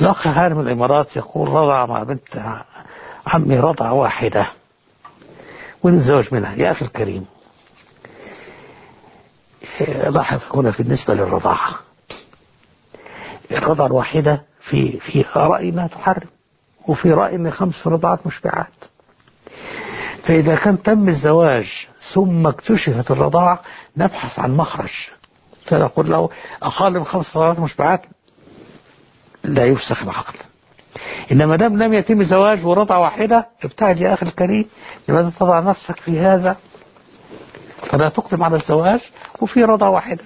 الأخ هاني من الإمارات يقول رضع مع بنت عمي رضعة واحدة ونتزوج منها؟ يا أخي الكريم. لاحظ هنا بالنسبة للرضاعة. الرضعة الواحدة في في رأي ما تحرم وفي رأي إن خمس رضعات مشبعات. فإذا كان تم الزواج ثم اكتشفت الرضاعة نبحث عن مخرج. فنقول له أقل من خمس رضعات مشبعات؟ لا يفسخ العقد إنما دام لم يتم الزواج ورضعة واحدة ابتعد يا أخي الكريم لماذا تضع نفسك في هذا؟ فلا تقدم على الزواج وفي رضعة واحدة.